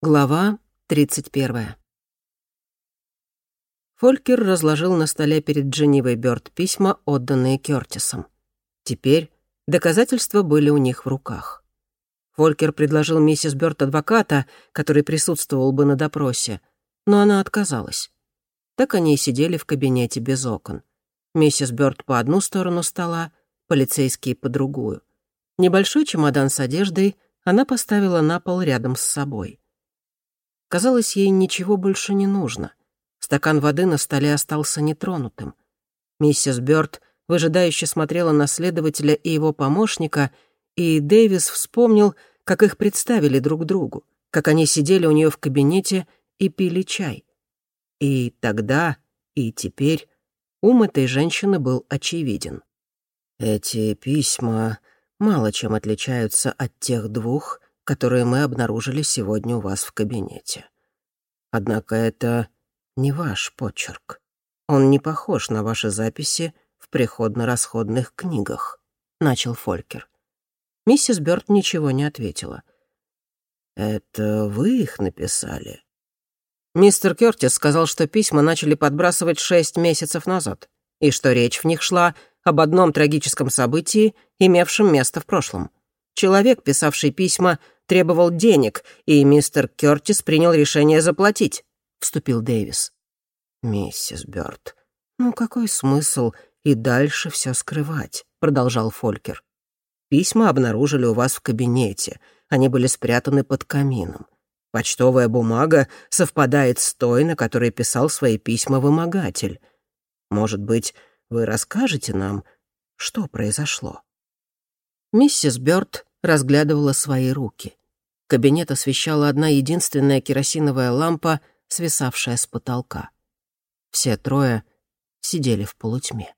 Глава 31. Фолькер разложил на столе перед Дженнивой Бёрд письма, отданные Кёртисом. Теперь доказательства были у них в руках. Фолькер предложил миссис Бёрд адвоката, который присутствовал бы на допросе, но она отказалась. Так они и сидели в кабинете без окон. Миссис Бёрд по одну сторону стола, полицейские по другую. Небольшой чемодан с одеждой она поставила на пол рядом с собой. Казалось, ей ничего больше не нужно. Стакан воды на столе остался нетронутым. Миссис Бёрд выжидающе смотрела на следователя и его помощника, и Дэвис вспомнил, как их представили друг другу, как они сидели у нее в кабинете и пили чай. И тогда, и теперь ум этой женщины был очевиден. «Эти письма мало чем отличаются от тех двух, которые мы обнаружили сегодня у вас в кабинете. Однако это не ваш почерк. Он не похож на ваши записи в приходно-расходных книгах», — начал Фолькер. Миссис Бёрд ничего не ответила. «Это вы их написали?» Мистер Кёртис сказал, что письма начали подбрасывать шесть месяцев назад, и что речь в них шла об одном трагическом событии, имевшем место в прошлом. Человек, писавший письма, требовал денег, и мистер Кёртис принял решение заплатить», — вступил Дэвис. «Миссис Бёрд, ну какой смысл и дальше все скрывать?» — продолжал Фолькер. «Письма обнаружили у вас в кабинете. Они были спрятаны под камином. Почтовая бумага совпадает с той, на которой писал свои письма вымогатель. Может быть, вы расскажете нам, что произошло?» Миссис Бёрд разглядывала свои руки. Кабинет освещала одна единственная керосиновая лампа, свисавшая с потолка. Все трое сидели в полутьме.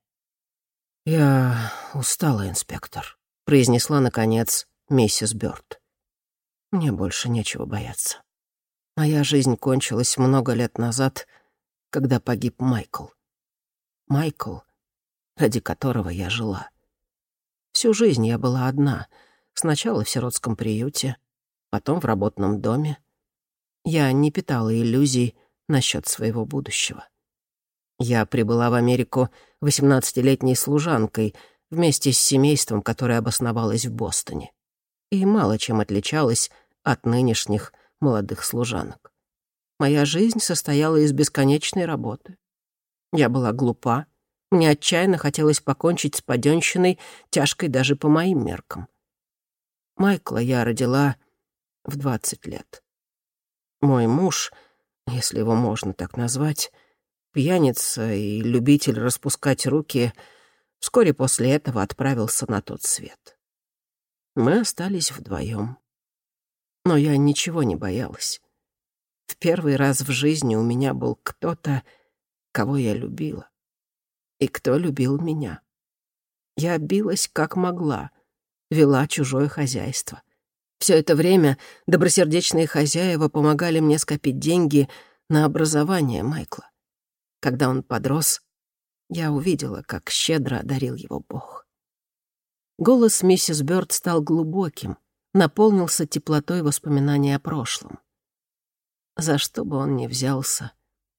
«Я устала, инспектор», — произнесла, наконец, миссис Бёрд. «Мне больше нечего бояться. Моя жизнь кончилась много лет назад, когда погиб Майкл. Майкл, ради которого я жила. Всю жизнь я была одна — Сначала в сиротском приюте, потом в работном доме. Я не питала иллюзий насчет своего будущего. Я прибыла в Америку 18-летней служанкой вместе с семейством, которое обосновалось в Бостоне. И мало чем отличалась от нынешних молодых служанок. Моя жизнь состояла из бесконечной работы. Я была глупа, мне отчаянно хотелось покончить с паденщиной, тяжкой даже по моим меркам. Майкла я родила в 20 лет. Мой муж, если его можно так назвать, пьяница и любитель распускать руки, вскоре после этого отправился на тот свет. Мы остались вдвоем. Но я ничего не боялась. В первый раз в жизни у меня был кто-то, кого я любила. И кто любил меня. Я билась как могла — вела чужое хозяйство. Все это время добросердечные хозяева помогали мне скопить деньги на образование Майкла. Когда он подрос, я увидела, как щедро одарил его Бог. Голос миссис Бёрд стал глубоким, наполнился теплотой воспоминаний о прошлом. За что бы он ни взялся,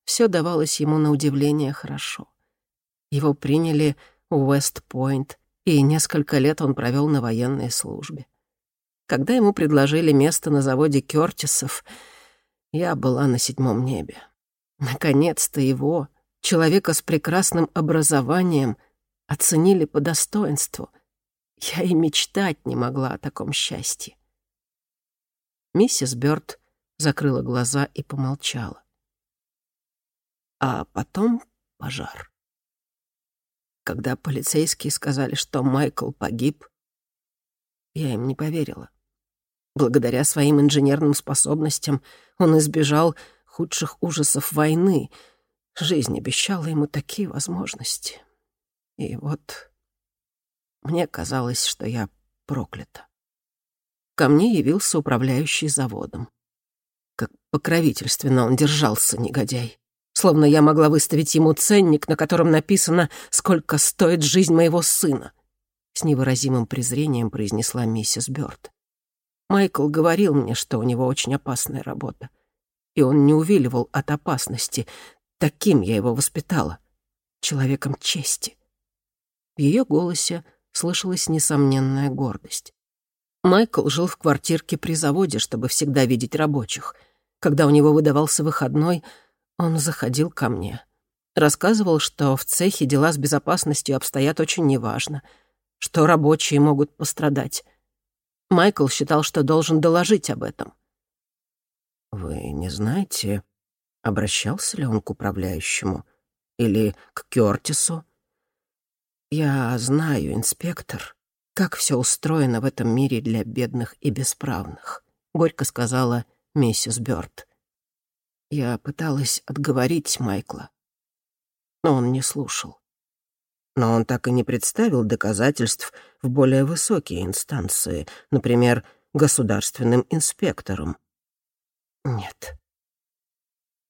все давалось ему на удивление хорошо. Его приняли у Уэст-Пойнт, и несколько лет он провел на военной службе. Когда ему предложили место на заводе Кёртисов, я была на седьмом небе. Наконец-то его, человека с прекрасным образованием, оценили по достоинству. Я и мечтать не могла о таком счастье. Миссис Бёрд закрыла глаза и помолчала. А потом пожар. Когда полицейские сказали, что Майкл погиб, я им не поверила. Благодаря своим инженерным способностям он избежал худших ужасов войны. Жизнь обещала ему такие возможности. И вот мне казалось, что я проклята. Ко мне явился управляющий заводом. Как покровительственно он держался, негодяй словно я могла выставить ему ценник, на котором написано «Сколько стоит жизнь моего сына», — с невыразимым презрением произнесла миссис Бёрд. Майкл говорил мне, что у него очень опасная работа. И он не увиливал от опасности. Таким я его воспитала. Человеком чести. В ее голосе слышалась несомненная гордость. Майкл жил в квартирке при заводе, чтобы всегда видеть рабочих. Когда у него выдавался выходной, он заходил ко мне. Рассказывал, что в цехе дела с безопасностью обстоят очень неважно, что рабочие могут пострадать. Майкл считал, что должен доложить об этом. «Вы не знаете, обращался ли он к управляющему или к Кёртису?» «Я знаю, инспектор, как все устроено в этом мире для бедных и бесправных», — горько сказала миссис Бёрд. Я пыталась отговорить Майкла, но он не слушал. Но он так и не представил доказательств в более высокие инстанции, например, государственным инспекторам. Нет.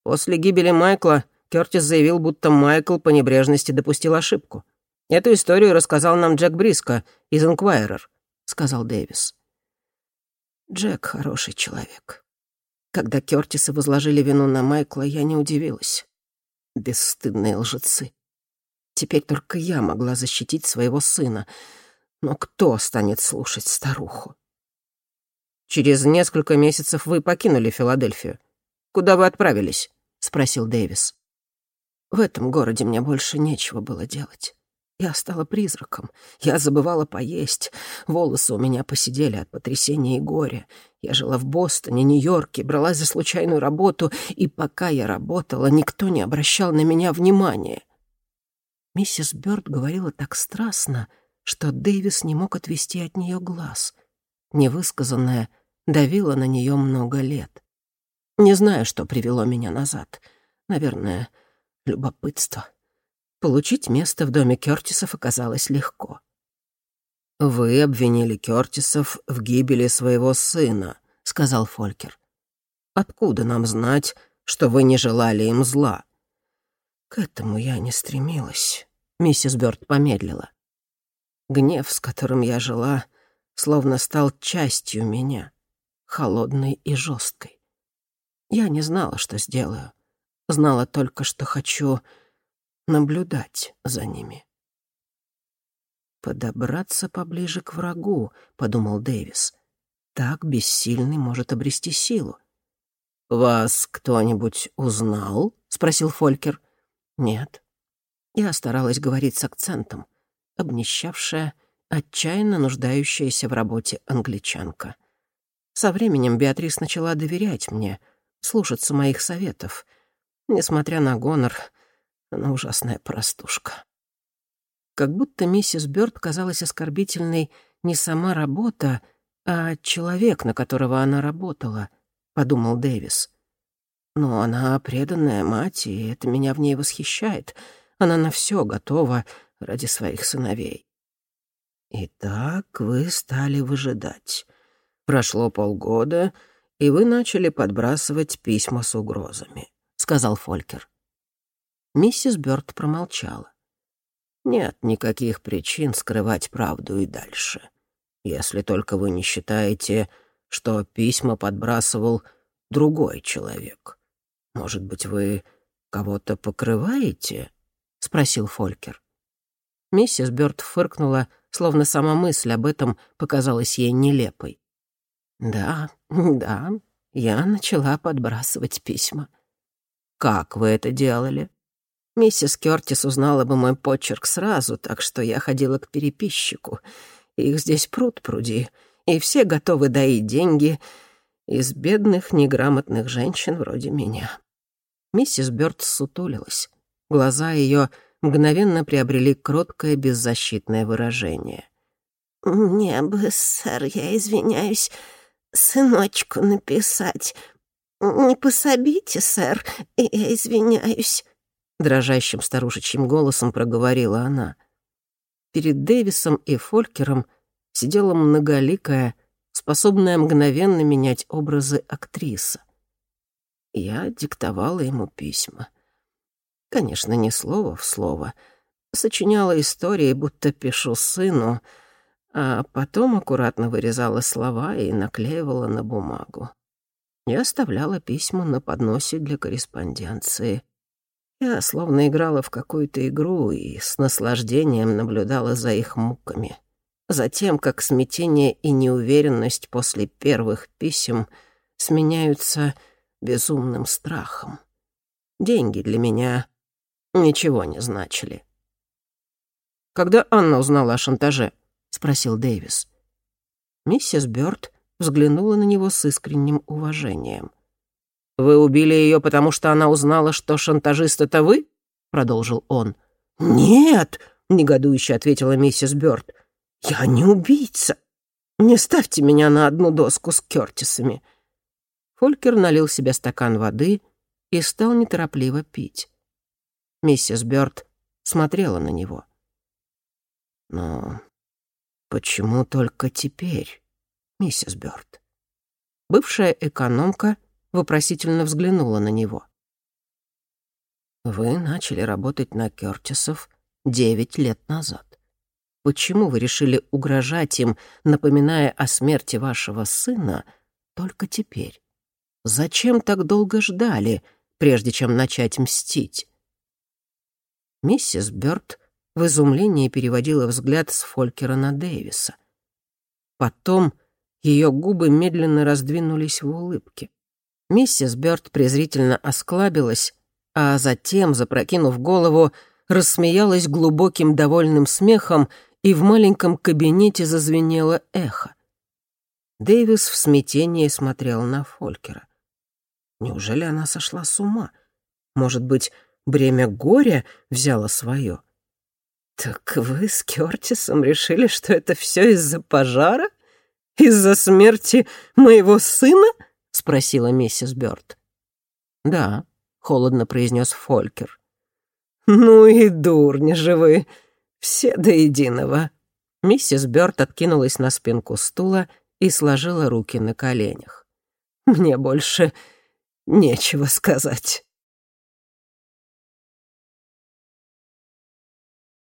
После гибели Майкла Кёртис заявил, будто Майкл по небрежности допустил ошибку. Эту историю рассказал нам Джек Бриско из Инквайрер», — сказал Дэвис. Джек хороший человек. Когда Кёртисы возложили вину на Майкла, я не удивилась. Бесстыдные лжецы. Теперь только я могла защитить своего сына. Но кто станет слушать старуху? «Через несколько месяцев вы покинули Филадельфию. Куда вы отправились?» — спросил Дэвис. «В этом городе мне больше нечего было делать. Я стала призраком. Я забывала поесть. Волосы у меня посидели от потрясения и горя. Я жила в Бостоне, Нью-Йорке, бралась за случайную работу, и пока я работала, никто не обращал на меня внимания. Миссис Бёрд говорила так страстно, что Дэвис не мог отвести от нее глаз. Невысказанное давило на нее много лет. Не знаю, что привело меня назад. Наверное, любопытство. Получить место в доме Кёртисов оказалось легко. «Вы обвинили Кёртисов в гибели своего сына», — сказал Фолькер. «Откуда нам знать, что вы не желали им зла?» «К этому я не стремилась», — миссис Бёрд помедлила. Гнев, с которым я жила, словно стал частью меня, холодной и жесткой. Я не знала, что сделаю. Знала только, что хочу наблюдать за ними. «Подобраться поближе к врагу», — подумал Дэвис. «Так бессильный может обрести силу». «Вас кто-нибудь узнал?» — спросил Фолькер. «Нет». Я старалась говорить с акцентом. Обнищавшая, отчаянно нуждающаяся в работе англичанка. Со временем Беатрис начала доверять мне, слушаться моих советов. Несмотря на гонор, она ужасная простушка. Как будто миссис Бёрд казалась оскорбительной не сама работа, а человек, на которого она работала, — подумал Дэвис. Но она преданная мать, и это меня в ней восхищает. Она на все готова ради своих сыновей. «Итак, вы стали выжидать. Прошло полгода, и вы начали подбрасывать письма с угрозами», — сказал Фолькер. Миссис Бёрд промолчала. «Нет никаких причин скрывать правду и дальше. Если только вы не считаете, что письма подбрасывал другой человек. Может быть, вы кого-то покрываете?» — спросил Фолькер. Миссис Бёрд фыркнула, словно сама мысль об этом показалась ей нелепой. «Да, да, я начала подбрасывать письма». «Как вы это делали?» Миссис Кёртис узнала бы мой почерк сразу, так что я ходила к переписчику. Их здесь пруд пруди, и все готовы доить деньги из бедных, неграмотных женщин вроде меня. Миссис Бёрд сутулилась. Глаза ее мгновенно приобрели кроткое, беззащитное выражение. «Мне бы, сэр, я извиняюсь, сыночку написать. Не пособите, сэр, я извиняюсь» дрожащим старушечьим голосом проговорила она. Перед Дэвисом и Фолькером сидела многоликая, способная мгновенно менять образы актриса. Я диктовала ему письма. Конечно, не слово в слово. Сочиняла истории, будто пишу сыну, а потом аккуратно вырезала слова и наклеивала на бумагу. Я оставляла письма на подносе для корреспонденции. Я словно играла в какую-то игру и с наслаждением наблюдала за их муками. Затем, как смятение и неуверенность после первых писем сменяются безумным страхом. Деньги для меня ничего не значили. «Когда Анна узнала о шантаже?» — спросил Дэвис. Миссис Бёрд взглянула на него с искренним уважением. «Вы убили ее, потому что она узнала, что шантажист — это вы?» — продолжил он. «Нет!» — негодующе ответила миссис Бёрд. «Я не убийца. Не ставьте меня на одну доску с Кёртисами». Фолькер налил себе стакан воды и стал неторопливо пить. Миссис Бёрд смотрела на него. «Но почему только теперь, миссис Бёрд?» Бывшая экономка вопросительно взглянула на него. «Вы начали работать на Кёртисов девять лет назад. Почему вы решили угрожать им, напоминая о смерти вашего сына, только теперь? Зачем так долго ждали, прежде чем начать мстить?» Миссис Бёрд в изумлении переводила взгляд с Фолькера на Дэвиса. Потом ее губы медленно раздвинулись в улыбке. Миссис Бёрд презрительно осклабилась, а затем, запрокинув голову, рассмеялась глубоким довольным смехом и в маленьком кабинете зазвенело эхо. Дэвис в смятении смотрел на Фолькера. Неужели она сошла с ума? Может быть, бремя горя взяло свое? «Так вы с Кёртисом решили, что это все из-за пожара? Из-за смерти моего сына?» — спросила миссис Бёрд. «Да», — холодно произнес Фолькер. «Ну и дурни же вы!» Все до единого». Миссис Бёрд откинулась на спинку стула и сложила руки на коленях. «Мне больше нечего сказать».